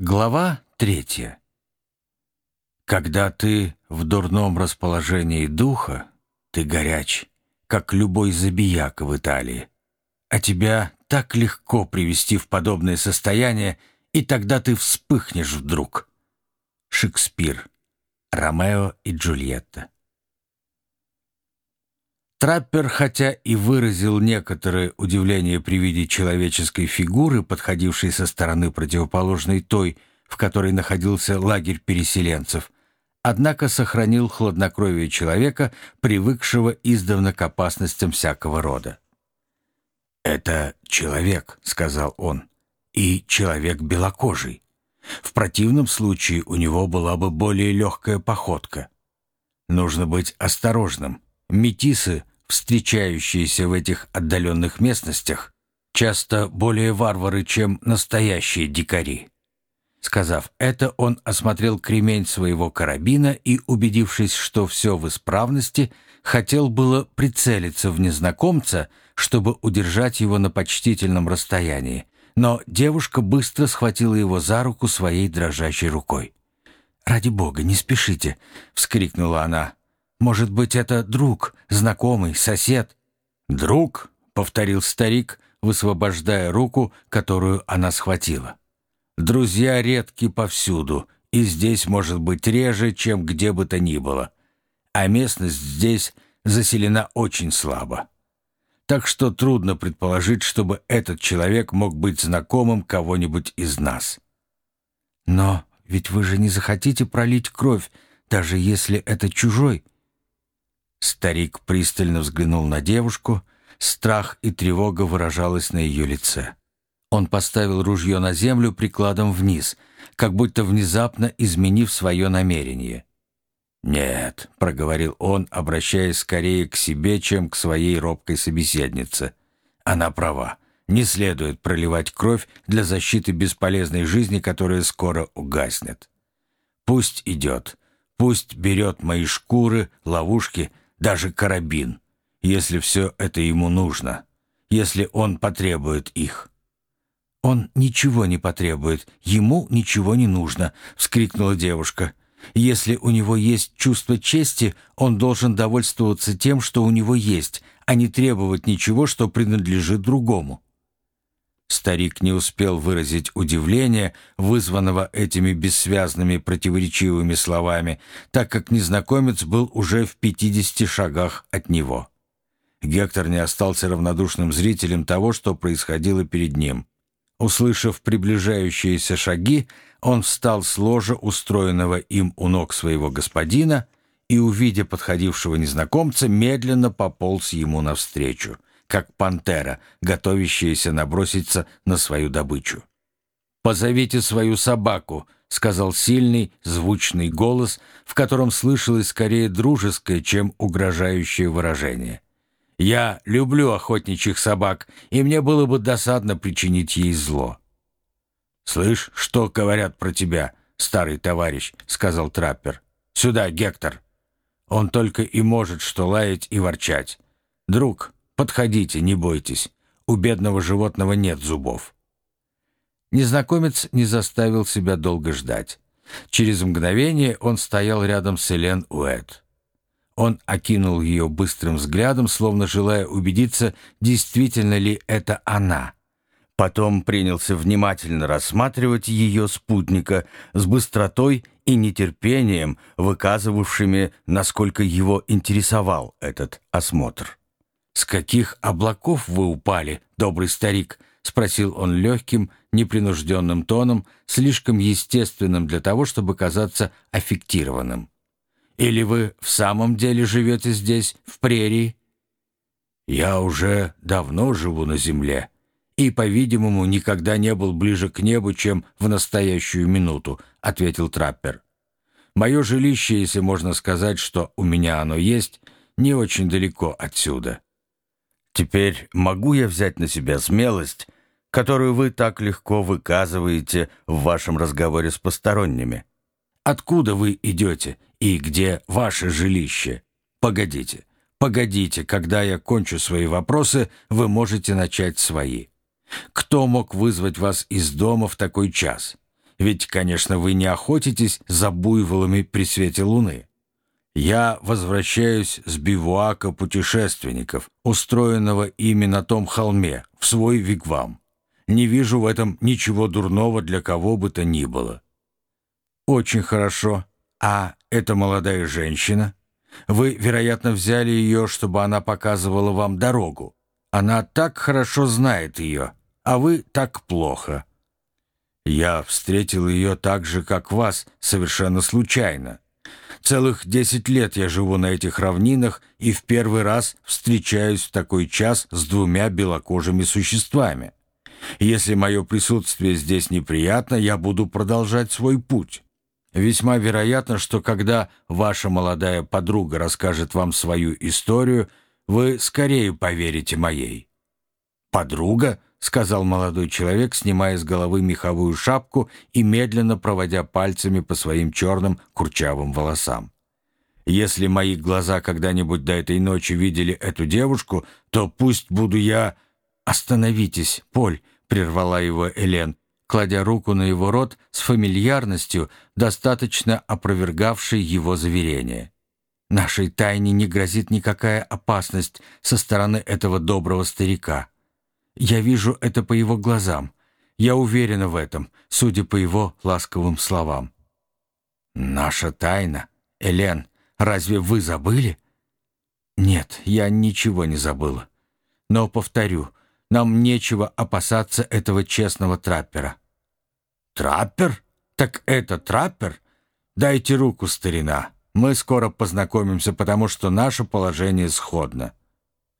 Глава третья. Когда ты в дурном расположении духа, ты горяч, как любой забияка в Италии, а тебя так легко привести в подобное состояние, и тогда ты вспыхнешь вдруг. Шекспир. Ромео и Джульетта. Траппер, хотя и выразил некоторое удивление при виде человеческой фигуры, подходившей со стороны противоположной той, в которой находился лагерь переселенцев, однако сохранил хладнокровие человека, привыкшего издавна к опасностям всякого рода. «Это человек», — сказал он, — «и человек белокожий. В противном случае у него была бы более легкая походка. Нужно быть осторожным. Метисы — встречающиеся в этих отдаленных местностях, часто более варвары, чем настоящие дикари. Сказав это, он осмотрел кремень своего карабина и, убедившись, что все в исправности, хотел было прицелиться в незнакомца, чтобы удержать его на почтительном расстоянии, но девушка быстро схватила его за руку своей дрожащей рукой. «Ради бога, не спешите!» — вскрикнула она. Может быть, это друг, знакомый, сосед?» «Друг?» — повторил старик, высвобождая руку, которую она схватила. «Друзья редки повсюду, и здесь может быть реже, чем где бы то ни было. А местность здесь заселена очень слабо. Так что трудно предположить, чтобы этот человек мог быть знакомым кого-нибудь из нас». «Но ведь вы же не захотите пролить кровь, даже если это чужой?» Старик пристально взглянул на девушку, страх и тревога выражалась на ее лице. Он поставил ружье на землю прикладом вниз, как будто внезапно изменив свое намерение. «Нет», — проговорил он, обращаясь скорее к себе, чем к своей робкой собеседнице. «Она права. Не следует проливать кровь для защиты бесполезной жизни, которая скоро угаснет. Пусть идет, пусть берет мои шкуры, ловушки — даже карабин, если все это ему нужно, если он потребует их. «Он ничего не потребует, ему ничего не нужно», — вскрикнула девушка. «Если у него есть чувство чести, он должен довольствоваться тем, что у него есть, а не требовать ничего, что принадлежит другому». Старик не успел выразить удивление, вызванного этими бессвязными противоречивыми словами, так как незнакомец был уже в пятидесяти шагах от него. Гектор не остался равнодушным зрителем того, что происходило перед ним. Услышав приближающиеся шаги, он встал с ложа, устроенного им у ног своего господина, и, увидя подходившего незнакомца, медленно пополз ему навстречу как пантера, готовящаяся наброситься на свою добычу. «Позовите свою собаку», — сказал сильный, звучный голос, в котором слышалось скорее дружеское, чем угрожающее выражение. «Я люблю охотничьих собак, и мне было бы досадно причинить ей зло». «Слышь, что говорят про тебя, старый товарищ?» — сказал траппер. «Сюда, Гектор». Он только и может что лаять и ворчать. «Друг, Подходите, не бойтесь. У бедного животного нет зубов». Незнакомец не заставил себя долго ждать. Через мгновение он стоял рядом с Элен Уэт. Он окинул ее быстрым взглядом, словно желая убедиться, действительно ли это она. Потом принялся внимательно рассматривать ее спутника с быстротой и нетерпением, выказывавшими, насколько его интересовал этот осмотр. «С каких облаков вы упали, добрый старик?» — спросил он легким, непринужденным тоном, слишком естественным для того, чтобы казаться аффектированным. «Или вы в самом деле живете здесь, в прерии?» «Я уже давно живу на земле и, по-видимому, никогда не был ближе к небу, чем в настоящую минуту», — ответил траппер. «Мое жилище, если можно сказать, что у меня оно есть, не очень далеко отсюда». Теперь могу я взять на себя смелость, которую вы так легко выказываете в вашем разговоре с посторонними? Откуда вы идете и где ваше жилище? Погодите, погодите, когда я кончу свои вопросы, вы можете начать свои. Кто мог вызвать вас из дома в такой час? Ведь, конечно, вы не охотитесь за буйволами при свете луны. Я возвращаюсь с бивуака путешественников, устроенного ими на том холме, в свой вигвам. Не вижу в этом ничего дурного для кого бы то ни было. Очень хорошо. А эта молодая женщина? Вы, вероятно, взяли ее, чтобы она показывала вам дорогу. Она так хорошо знает ее, а вы так плохо. Я встретил ее так же, как вас, совершенно случайно. Целых десять лет я живу на этих равнинах и в первый раз встречаюсь в такой час с двумя белокожими существами. Если мое присутствие здесь неприятно, я буду продолжать свой путь. Весьма вероятно, что когда ваша молодая подруга расскажет вам свою историю, вы скорее поверите моей». «Подруга?» — сказал молодой человек, снимая с головы меховую шапку и медленно проводя пальцами по своим черным курчавым волосам. «Если мои глаза когда-нибудь до этой ночи видели эту девушку, то пусть буду я...» «Остановитесь, Поль!» — прервала его Элен кладя руку на его рот с фамильярностью, достаточно опровергавшей его заверение. «Нашей тайне не грозит никакая опасность со стороны этого доброго старика. Я вижу это по его глазам. Я уверена в этом, судя по его ласковым словам». «Наша тайна? Элен, разве вы забыли?» «Нет, я ничего не забыла. Но, повторю, нам нечего опасаться этого честного траппера». «Траппер? Так это траппер? Дайте руку, старина. Мы скоро познакомимся, потому что наше положение сходно».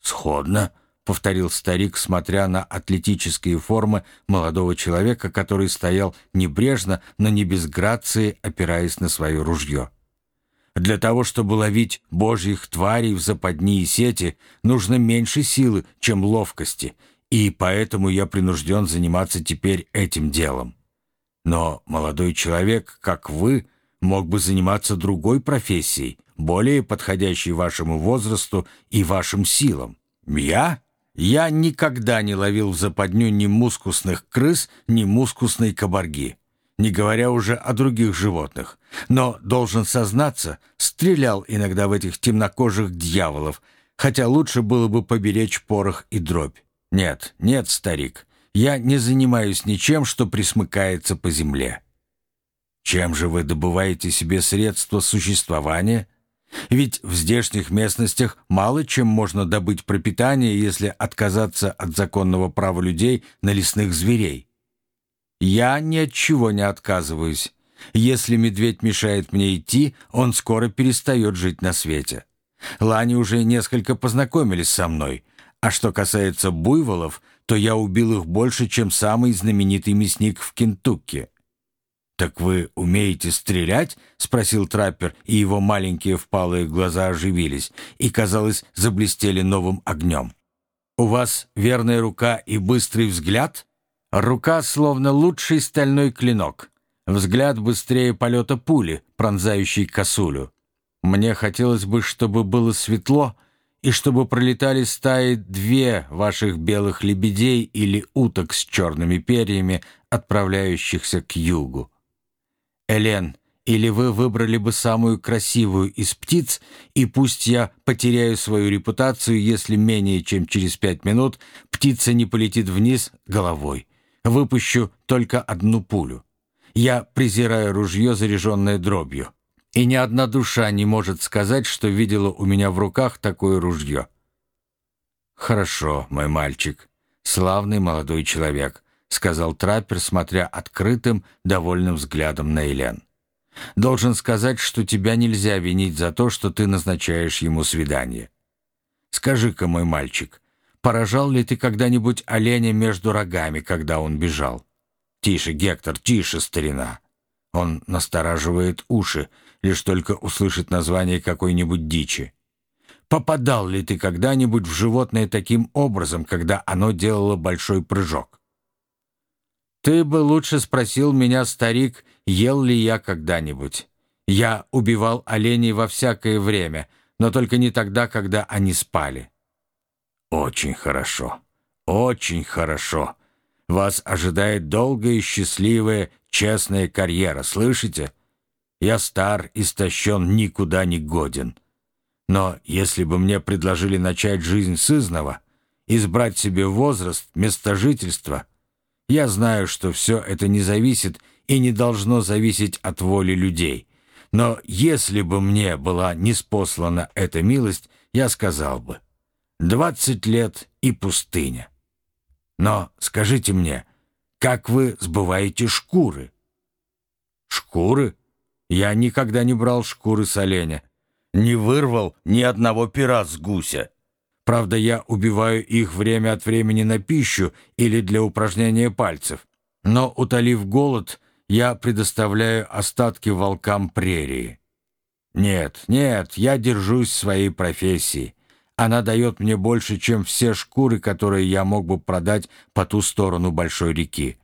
«Сходно?» — повторил старик, смотря на атлетические формы молодого человека, который стоял небрежно, но не без грации, опираясь на свое ружье. Для того, чтобы ловить божьих тварей в западни и сети, нужно меньше силы, чем ловкости, и поэтому я принужден заниматься теперь этим делом. Но молодой человек, как вы, мог бы заниматься другой профессией, более подходящей вашему возрасту и вашим силам. Я? Я никогда не ловил в западню ни мускусных крыс, ни мускусной кабарги, не говоря уже о других животных. Но, должен сознаться, стрелял иногда в этих темнокожих дьяволов, хотя лучше было бы поберечь порох и дробь. Нет, нет, старик, я не занимаюсь ничем, что присмыкается по земле. Чем же вы добываете себе средства существования? Ведь в здешних местностях мало чем можно добыть пропитание, если отказаться от законного права людей на лесных зверей. Я ни от чего не отказываюсь. Если медведь мешает мне идти, он скоро перестает жить на свете. Лани уже несколько познакомились со мной, а что касается буйволов, то я убил их больше, чем самый знаменитый мясник в Кентукки. «Так вы умеете стрелять?» — спросил траппер, и его маленькие впалые глаза оживились и, казалось, заблестели новым огнем. «У вас верная рука и быстрый взгляд?» «Рука словно лучший стальной клинок. Взгляд быстрее полета пули, пронзающей косулю. Мне хотелось бы, чтобы было светло, — и чтобы пролетали стаи две ваших белых лебедей или уток с черными перьями, отправляющихся к югу. Элен, или вы выбрали бы самую красивую из птиц, и пусть я потеряю свою репутацию, если менее чем через пять минут птица не полетит вниз головой. Выпущу только одну пулю. Я презираю ружье, заряженное дробью и ни одна душа не может сказать, что видела у меня в руках такое ружье. «Хорошо, мой мальчик, славный молодой человек», — сказал траппер, смотря открытым, довольным взглядом на Элен. «Должен сказать, что тебя нельзя винить за то, что ты назначаешь ему свидание. Скажи-ка, мой мальчик, поражал ли ты когда-нибудь оленя между рогами, когда он бежал? Тише, Гектор, тише, старина!» Он настораживает уши, лишь только услышит название какой-нибудь дичи. Попадал ли ты когда-нибудь в животное таким образом, когда оно делало большой прыжок? Ты бы лучше спросил меня, старик, ел ли я когда-нибудь. Я убивал оленей во всякое время, но только не тогда, когда они спали. Очень хорошо, очень хорошо. Вас ожидает долгая и счастливая, честная карьера, слышите? Я стар, истощен, никуда не годен. Но если бы мне предложили начать жизнь с изного, избрать себе возраст, место жительства, я знаю, что все это не зависит и не должно зависеть от воли людей. Но если бы мне была неспослана эта милость, я сказал бы, двадцать лет и пустыня. Но скажите мне, как вы сбываете шкуры? Шкуры? Я никогда не брал шкуры с оленя. Не вырвал ни одного пера с гуся. Правда, я убиваю их время от времени на пищу или для упражнения пальцев. Но, утолив голод, я предоставляю остатки волкам прерии. Нет, нет, я держусь своей профессии. Она дает мне больше, чем все шкуры, которые я мог бы продать по ту сторону большой реки.